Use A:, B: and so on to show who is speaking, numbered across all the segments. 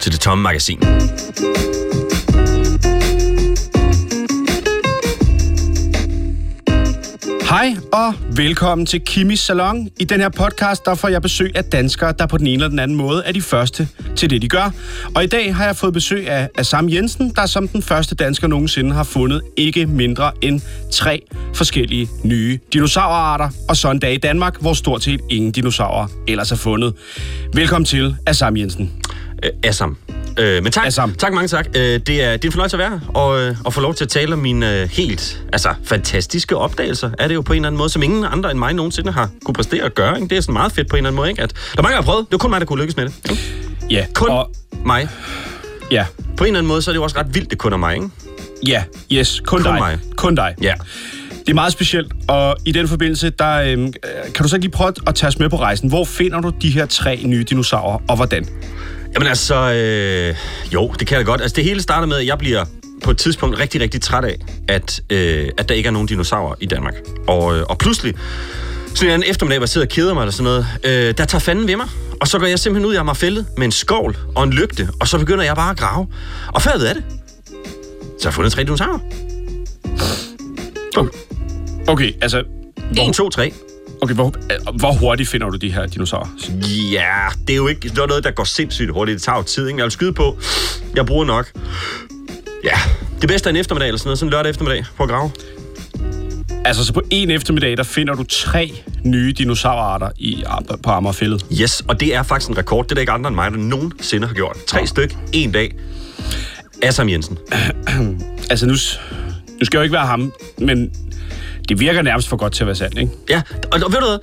A: til det tomme magasin.
B: Hej og velkommen til Kimis Salon. I den her podcast der får jeg besøg af danskere, der på den ene eller den anden måde er de første til det, de gør. Og i dag har jeg fået besøg af, af Sam Jensen, der som den første dansker nogensinde har fundet ikke mindre end tre forskellige nye dinosaurarter. Og så en dag i Danmark, hvor stort set ingen dinosaurer ellers er fundet. Velkommen til, Sam Jensen.
A: Øh, Assam. Øh, men tak,
B: Assam.
A: tak, mange tak. Øh, det, er, det er en fornøjelse at være her, og, øh, og få lov til at tale om mine øh, helt altså, fantastiske opdagelser. Er det jo på en eller anden måde, som ingen andre end mig nogensinde har kunne præstere at gøre. Ikke? Det er sådan meget fedt på en eller anden måde. Ikke? At, der er mange, der har prøvet. Det var kun mig, der kunne lykkes med det. Ikke?
B: Ja,
A: Kun
B: og,
A: mig.
B: ja,
A: På en eller anden måde, så er det jo også ret vildt, det kun er mig. Ikke?
B: ja, yes, kun,
A: Kun
B: dig.
A: mig.
B: Kun dig.
A: Ja.
B: Det er meget specielt, og i den forbindelse, der, øhm, kan du så ikke lige prøve at tage os med på rejsen? Hvor finder du de her tre nye dinosaurer, og hvordan?
A: Jamen altså, øh, jo, det kan jeg godt. Altså det hele starter med, at jeg bliver på et tidspunkt rigtig, rigtig træt af, at, øh, at der ikke er nogen dinosaurer i Danmark. Og, øh, og pludselig, så en eftermiddag, hvor jeg sidder og keder mig eller sådan noget, øh, der tager fanden ved mig. Og så går jeg simpelthen ud i Amagerfældet med en skovl og en lygte, og så begynder jeg bare at grave. Og før jeg ved af det, så har jeg fundet tre dinosaurer.
B: Okay, altså...
A: En, to, tre.
B: Okay, hvor, øh, hvor hurtigt finder du de her dinosaurer?
A: Ja, det er jo ikke det er noget, der går sindssygt hurtigt. Det tager jo tid, ikke? Jeg vil skyde på. Jeg bruger nok. Ja, det bedste er en eftermiddag eller sådan noget. Sådan en lørdag eftermiddag på at grave.
B: Altså, så på en eftermiddag, der finder du tre nye dinosaurarter i, på Amagerfældet.
A: Yes, og det er faktisk en rekord. Det er der ikke andre end mig, der nogensinde har gjort. Tre styk, en dag. Assam Jensen.
B: Altså, nu, nu skal jeg jo ikke være ham, men det virker nærmest for godt til at være sandt, ikke?
A: Ja, og, og ved du hvad?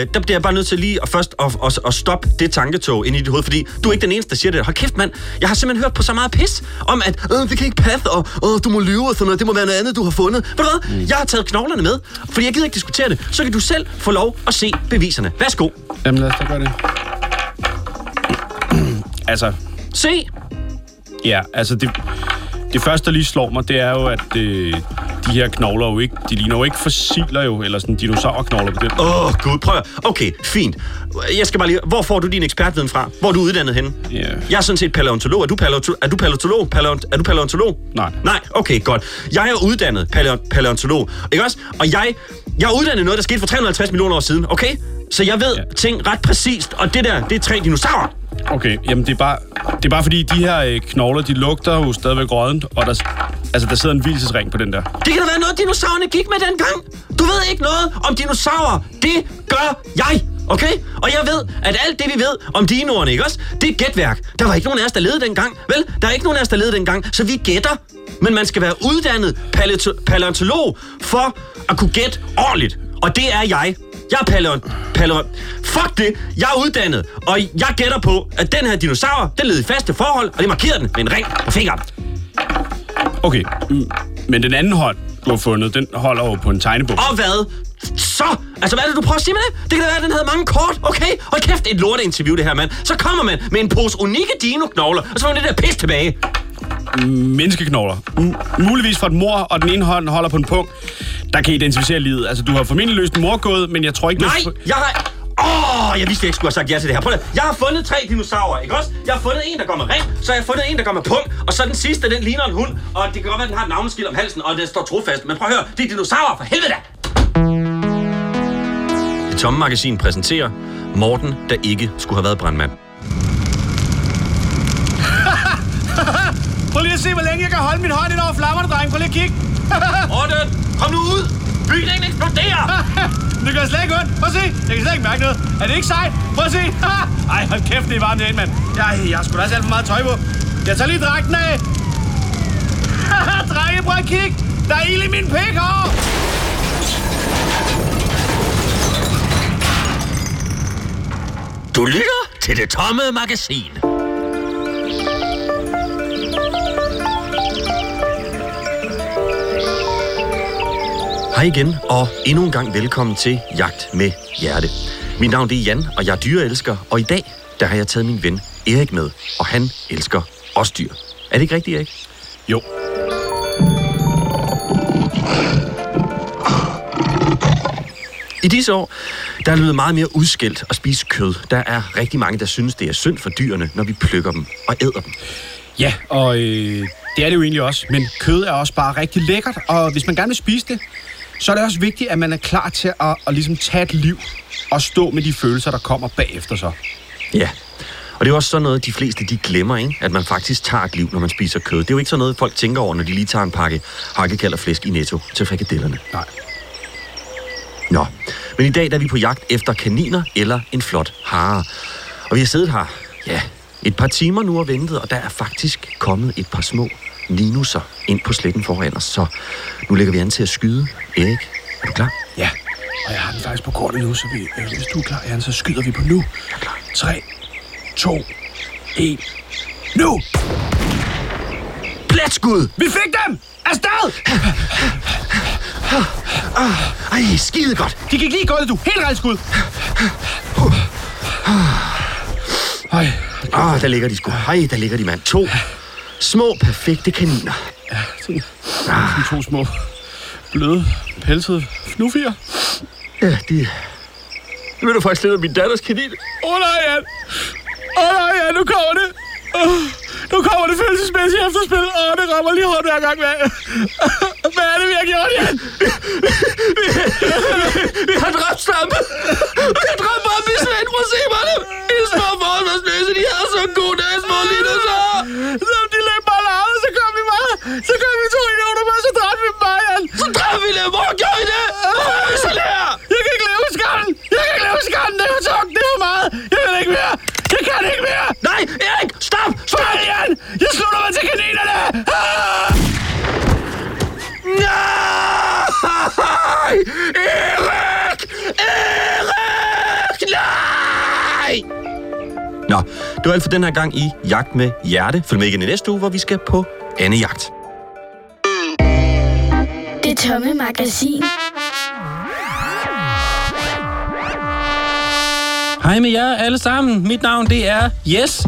A: Øh, der bliver jeg bare nødt til lige at først at, at, at stoppe det tanketog ind i dit hoved, fordi du er ikke den eneste, der siger det. Hold kæft, mand. Jeg har simpelthen hørt på så meget pis om, at øh, det kan ikke passe, og øh, du må lyve og sådan noget. Det må være noget andet, du har fundet. Ved du hvad? Mm. Jeg har taget knoglerne med, fordi jeg gider ikke diskutere det. Så kan du selv få lov at se beviserne. Værsgo.
B: Jamen, lad os da gøre det. altså,
A: Se.
B: ja, altså det, det første, der lige slår mig, det er jo, at øh, de her knogler jo ikke, de ligner jo ikke fossiler jo, eller sådan dinosaurknogler på den.
A: Åh, oh, gud, prøv at... Okay, fint. Jeg skal bare lige... Hvor får du din ekspertviden fra? Hvor er du uddannet henne?
B: Ja.
A: Jeg er sådan set paleontolog. Er du, paleontolog? er du paleontolog? Paleont- er du paleontolog?
B: Nej.
A: Nej, okay, godt. Jeg er uddannet paleo- paleontolog. Ikke også? Og jeg, jeg er uddannet noget, der skete for 350 millioner år siden, okay? Så jeg ved
B: ja.
A: ting ret præcist. Og det der, det er tre dinosaurer.
B: Okay, jamen det er bare, det er bare fordi, de her øh, knogler, de lugter jo stadigvæk rådent, og der, altså, der sidder en hvilesesring på den der.
A: Det kan da være noget, dinosaurerne gik med dengang. Du ved ikke noget om dinosaurer. Det gør jeg. Okay? Og jeg ved, at alt det, vi ved om dinoerne, ikke også? Det er gætværk. Der var ikke nogen af os, der levede dengang. Vel? Der er ikke nogen af os, der levede dengang. Så vi gætter. Men man skal være uddannet paleontolog for at kunne gætte ordentligt. Og det er jeg. Jeg er paleont... Paleont... Fuck det! Jeg er uddannet, og jeg gætter på, at den her dinosaur, den led i faste forhold, og det markerer den med en ring på fingeren.
B: Okay, mm, men den anden hånd, du har fundet, den holder jo på en tegnebog.
A: Og hvad? Så? Altså, hvad er det, du prøver at sige med det? Det kan da være, at den havde mange kort, okay? Hold kæft, et lorteinterview, det her, mand. Så kommer man med en pose unikke dino-knogler, og så får man det der pis tilbage.
B: Menneskeknogler. M- muligvis fra et mor, og den ene hånd holder på en punkt, der kan identificere livet. Altså, du har formentlig løst en morgåde, men jeg tror ikke...
A: Nej,
B: du-
A: jeg har... Åh, oh, jeg vidste, jeg ikke skulle have sagt ja til det her. Prøv at, jeg har fundet tre dinosaurer, ikke også? Jeg har fundet en, der går med ring, så har jeg fundet en, der går med pung, og så den sidste, den ligner en hund, og det kan godt være, den har et navneskilt om halsen, og den står trofast. Men prøv at høre, det er dinosaurer, for helvede! Det tomme magasin præsenterer Morten, der ikke skulle have været brandmand.
B: Prøv lige at se, hvor længe jeg kan holde min hånd ind over flammerne, dreng. Prøv lige at kigge.
A: Morten, kom nu ud! Bygningen eksploderer!
B: det gør slet ikke ondt. Prøv at se. Jeg kan slet ikke mærke noget. Er det ikke sejt? Prøv at se. Ej, hold kæft, det er varmt derinde, mand. Jeg, jeg har sgu da også alt for meget tøj på. Jeg tager lige dragten af. Drenge, prøv at kigge. Der er ild i min pik hår.
A: Du lytter til det tomme magasin. Hej igen, og endnu en gang velkommen til Jagt med Hjerte. Mit navn det er Jan, og jeg er dyreelsker, og i dag der har jeg taget min ven Erik med, og han elsker også dyr. Er det ikke rigtigt, Erik?
B: Jo.
A: I disse år, Der er blevet meget mere udskilt at spise kød. Der er rigtig mange, der synes, det er synd for dyrene, når vi plukker dem og æder dem.
B: Ja, og øh, det er det jo egentlig også. Men kød er også bare rigtig lækkert, og hvis man gerne vil spise det, så er det også vigtigt, at man er klar til at, at ligesom tage et liv og stå med de følelser, der kommer bagefter så.
A: Ja, og det er også sådan noget, de fleste de glemmer, ikke? at man faktisk tager et liv, når man spiser kød. Det er jo ikke sådan noget, folk tænker over, når de lige tager en pakke hakkekald og flæsk i netto til frikadellerne.
B: Nej.
A: Nå, men i dag der er vi på jagt efter kaniner eller en flot hare. Og vi har siddet her, ja, et par timer nu og ventet, og der er faktisk kommet et par små linusser ind på sletten foran os. Så nu lægger vi an til at skyde. Erik, er du klar?
B: Ja, og jeg har den faktisk på kortet nu, så vi, øh, hvis du er klar, Jan, så skyder vi på nu. 3, 2, 1, nu!
A: Pletskud!
B: Vi fik dem! Afsted!
A: Ej, skide godt.
B: De gik lige gulvet, du. Helt rejt skud. Ej,
A: Åh, der ligger de sgu. Ej, der ligger de, mand. To små, perfekte kaniner.
B: sådan, sådan to små bløde, pelsede fnuffier.
A: Ja, de... Det vil du faktisk lidt af min datters kanin.
B: Åh oh, nej, Jan. Åh oh, nej, Jan, nu kommer det. Oh, nu kommer det følelsesmæssige efterspil. Åh, oh, det rammer lige hårdt hver gang, hvad? hvad er det, vi har gjort, Jan?
A: Vi har dræbt stampe. Vi har dræbt Bambi, Svend, prøv at se mig dem. De små forholdsmæssige, de havde så gode dage, små lille så.
B: Så de løb bare larmet, så kom vi bare. Så kom vi to idioter med, så dræbte vi dem bare, Jan.
A: Så dræbte vi dem. Hvor gjorde I det? Hvor er vi så lærer?
B: Jeg kan ikke leve i skammen. Jeg kan ikke leve i skammen. Det er for tungt. Det er for meget. Jeg kan ikke mere. Jeg kan ikke mere.
A: Nej, Erik, stop! Stop!
B: Jan. Jeg slutter mig til kaninerne. Ah!
A: Nej! Erik! Erik! Nej! Nå, det var alt for den her gang i Jagt med Hjerte. Følg med igen i næste uge, hvor vi skal på anden jagt.
C: Det tomme magasin.
D: Hej med jer alle sammen. Mit navn det er Yes.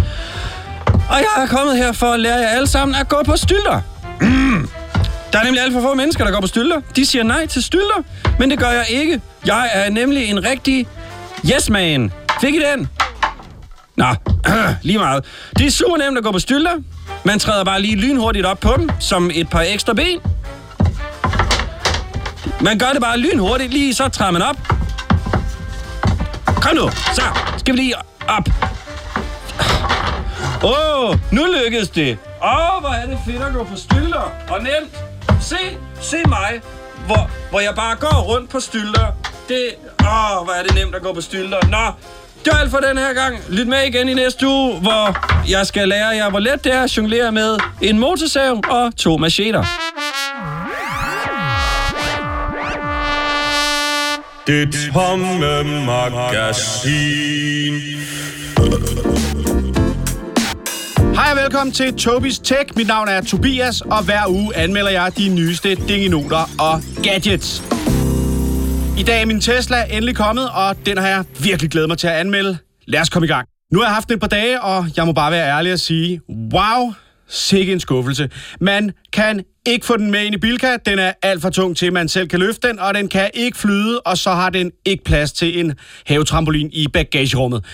D: Og jeg er kommet her for at lære jer alle sammen at gå på stylter. Mm. Der er nemlig alt for få mennesker, der går på stylter. De siger nej til stylter, men det gør jeg ikke. Jeg er nemlig en rigtig yes-man. Fik I den? Nå, lige meget. Det er super nemt at gå på stylter. Man træder bare lige lynhurtigt op på dem, som et par ekstra ben. Man gør det bare lynhurtigt, lige så træder man op. Kom nu, så skal vi lige op. Åh, oh, nu lykkedes det. Åh, oh, hvor er det fedt at gå på stylter. Og nemt. Se, se mig, hvor, hvor jeg bare går rundt på stylter. Det, åh, oh, hvor er det nemt at gå på stylter. Nå, det var alt for den her gang. Lyt med igen i næste uge, hvor jeg skal lære jer, hvor let det er at jonglere med en motorsav og to macheter.
E: Det tomme magasin.
B: Hej og velkommen til Tobis Tech. Mit navn er Tobias, og hver uge anmelder jeg de nyeste dingenoter og gadgets. I dag er min Tesla endelig kommet, og den har jeg virkelig glædet mig til at anmelde. Lad os komme i gang. Nu har jeg haft den et par dage, og jeg må bare være ærlig og sige, wow, sikke en skuffelse. Man kan ikke få den med ind i Bilka. Den er alt for tung til, at man selv kan løfte den, og den kan ikke flyde, og så har den ikke plads til en havetrampolin i bagagerummet.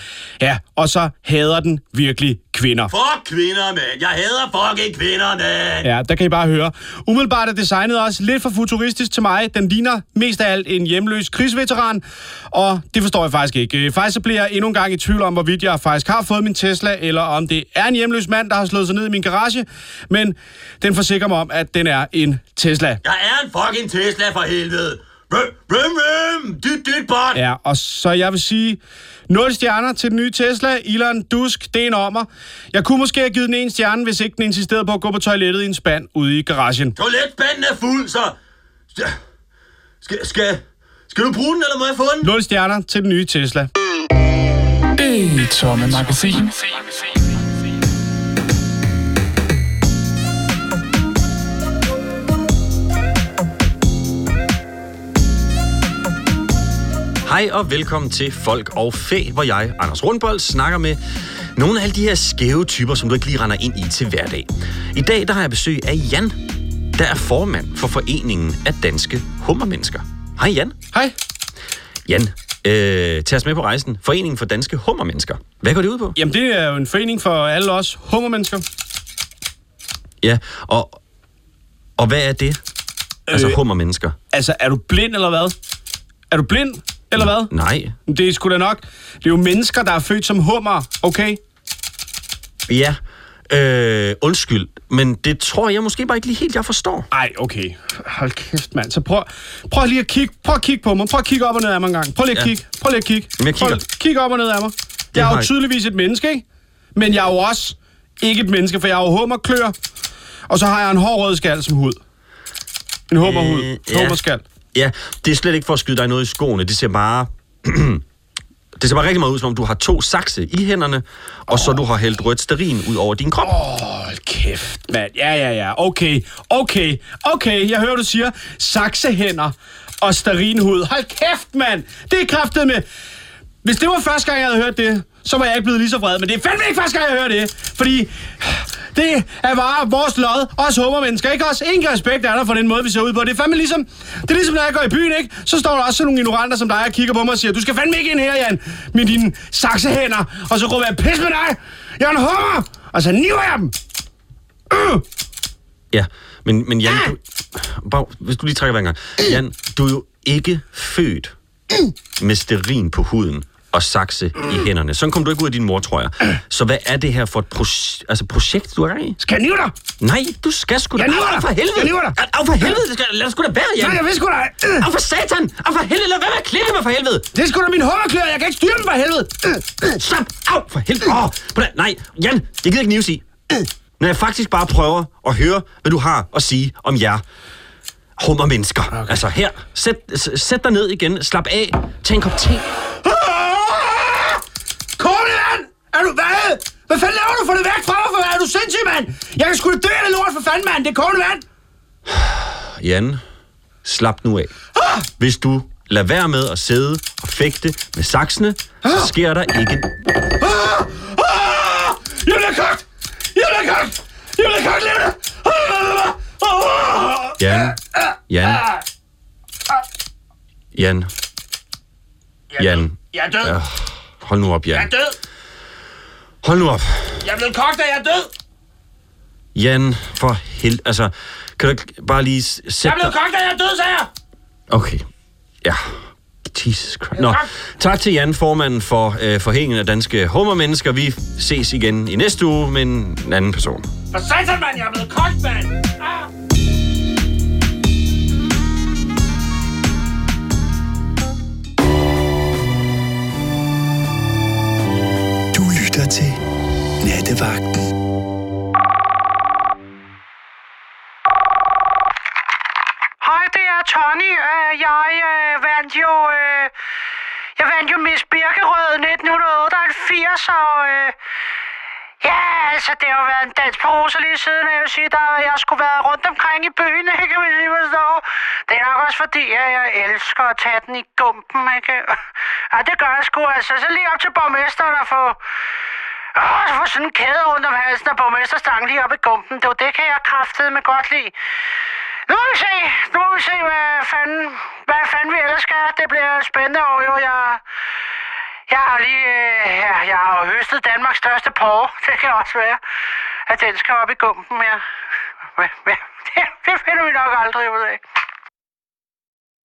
B: Ja, og så hader den virkelig kvinder.
A: Fuck kvinder, mand. Jeg hader fucking kvinder, mand.
B: Ja, der kan I bare høre. Umiddelbart er designet også lidt for futuristisk til mig. Den ligner mest af alt en hjemløs krigsveteran, og det forstår jeg faktisk ikke. Øh, Faktisk så bliver jeg endnu en gang i tvivl om, hvorvidt jeg faktisk har fået min Tesla, eller om det er en hjemløs mand, der har slået sig ned i min garage. Men den forsikrer mig om, at den er en Tesla.
A: Jeg er en fucking Tesla for helvede. Vrøm, vrøm. Dyt, dyt, bot.
B: Ja, og så jeg vil sige 0 stjerner til den nye Tesla. Elon Dusk, det er en ommer. Jeg kunne måske have givet den en stjerne, hvis ikke den insisterede på at gå på toilettet i en spand ude i garagen.
A: Toiletspanden er fuld, så... Skal, skal, skal du bruge den, eller må jeg få den?
B: 0 stjerner til den nye Tesla.
F: Det tomme magasin.
A: Hej og velkommen til Folk og Fæ, hvor jeg, Anders Rundbold, snakker med nogle af alle de her skæve typer, som du ikke lige render ind i til hverdag. I dag der har jeg besøg af Jan, der er formand for Foreningen af Danske Hummermennesker. Hej Jan.
B: Hej.
A: Jan, øh, tage os med på rejsen. Foreningen for Danske Hummermennesker. Hvad går det ud på?
B: Jamen, det er jo en forening for alle os hummermennesker.
A: Ja, og, og hvad er det? Altså
B: Øh.
A: hummermennesker.
B: Altså, er du blind eller hvad? Er du blind eller hvad?
A: Nej.
B: Det er sgu da nok. Det er jo mennesker, der er født som hummer, okay?
A: Ja, øh, undskyld, men det tror jeg måske bare ikke lige helt, jeg forstår.
B: Ej, okay. Hold kæft, mand. Så prøv, prøv lige at kigge, prøv at kigge på mig. Prøv at kigge op og ned af mig en gang. Prøv lige at
A: Ja.
B: kigge. Prøv lige at kigge.
A: Jamen, jeg
B: Prøv,
A: kigger.
B: kig op og ned af mig. Jeg er jo
A: jeg.
B: tydeligvis et menneske, ikke? Men jeg er jo også ikke et menneske, for jeg har jo hummerklør. Og så har jeg en hård rød skal som hud. En hummerhud.
A: Øh, ja.
B: Hummerskal.
A: Ja, det er slet ikke for at skyde dig noget i skoene. Det ser bare... det ser bare rigtig meget ud, som om du har to sakse i hænderne, og så du har hældt rødt sterin ud over din krop.
B: Hold kæft, mand. Ja, ja, ja. Okay, okay, okay. Jeg hører, du siger saksehænder og starinhud. Hold kæft, mand. Det er kraftet med... Hvis det var første gang, jeg havde hørt det, så var jeg ikke blevet lige så vred. Men det er fandme ikke første gang, jeg hører det. Fordi det er bare vores lod. Os hummermennesker, ikke også? Ingen respekt er der for den måde, vi ser ud på. Det er fandme ligesom... Det er ligesom, når jeg går i byen, ikke? Så står der også sådan nogle ignoranter som dig og kigger på mig og siger, du skal fandme ikke ind her, Jan, med dine saksehænder. Og så råber jeg, pis med dig! Jeg er en hummer! Og så niver jeg dem! Øh!
A: Ja, men, men Jan, du, bare, hvis du lige trækker en gang. Jan, du er jo ikke født med sterin på huden og sakse i hænderne. Sådan kom du ikke ud af din mor, tror jeg. Så hvad er det her for et proje- altså projekt, du er i?
B: Skal jeg nive dig?
A: Nej, du skal sgu da...
B: Jeg niver dig.
A: for helvede!
B: Jeg niver dig.
A: Au, for helvede! Det skal, lad os sgu da være, Jan!
B: Nej, jeg vil sgu da...
A: Au, for satan! Au, for helvede! Lad være med at klippe mig, for helvede!
B: Det er sgu da min hummerklør, jeg kan ikke styre dem for helvede.
A: Stop! Au, for helvede! Åh, oh, nej, Jan, jeg gider ikke nives i. Når jeg faktisk bare prøver at høre, hvad du har at sige om jer hummermennesker. Okay. Altså her, sæt, sæt dig ned igen, slap af, tag en kop te.
B: Ah! Du hvad? Hvad fanden laver du? Få det væk fra mig, for er du sindssyg, mand? Jeg kan sgu da dø af det lort for fanden, mand. Det er kone, mand.
A: Jan, slap nu af. Hvis du lader være med at sidde og fægte med saksene, så sker der ikke...
B: Ah! Jeg bliver kogt! Jeg bliver kogt! Jeg bliver kogt levende! Ah! Ah!
A: Jan, Jan, Jan, Jan.
B: Jeg er død.
A: Ja, hold nu op,
B: Jeg
A: Jan.
B: er død.
A: Hold nu op.
B: Jeg er blevet kogt, og jeg er død.
A: Jan, for hel... Altså, kan du bare lige
B: Jeg er
A: sætte
B: blevet
A: dig...
B: kogt, og jeg er død, sagde jeg.
A: Okay. Ja. Jesus Christ. Nå, tak til Jan, formanden for øh, Forhængen af Danske Hummermennesker. Vi ses igen i næste uge med en anden person.
B: For satan, mand. Jeg er blevet kogt, mand. Ah!
G: Nattevagten.
H: Hej, det er Tony. Øh, jeg øh, vandt jo... Øh, jeg vandt jo Miss Birkerød 1988, og... Ja, altså, det har jo været en dans på roser lige siden, og jeg vil sige, der jeg skulle være rundt omkring i byen, ikke, hvis I forstår. Det er nok også fordi, at jeg elsker at tage den i gumpen, ikke? Ja, det gør jeg sgu, altså. Så lige op til borgmesteren og få... Åh, jeg har sådan en kæde rundt om halsen og borgmesterstangen lige op i gumpen. Det, var det kan jeg kraftedeme godt lide. Nu må vi se. Nu må vi se, hvad fanden, hvad fanden vi ellers skal. Det bliver spændende år, jo. Jeg, jeg har lige... Øh, jeg, jeg har høstet Danmarks største porre. Det kan også være, at den skal op i gumpen, ja. Men, men det, det finder vi nok aldrig ud af.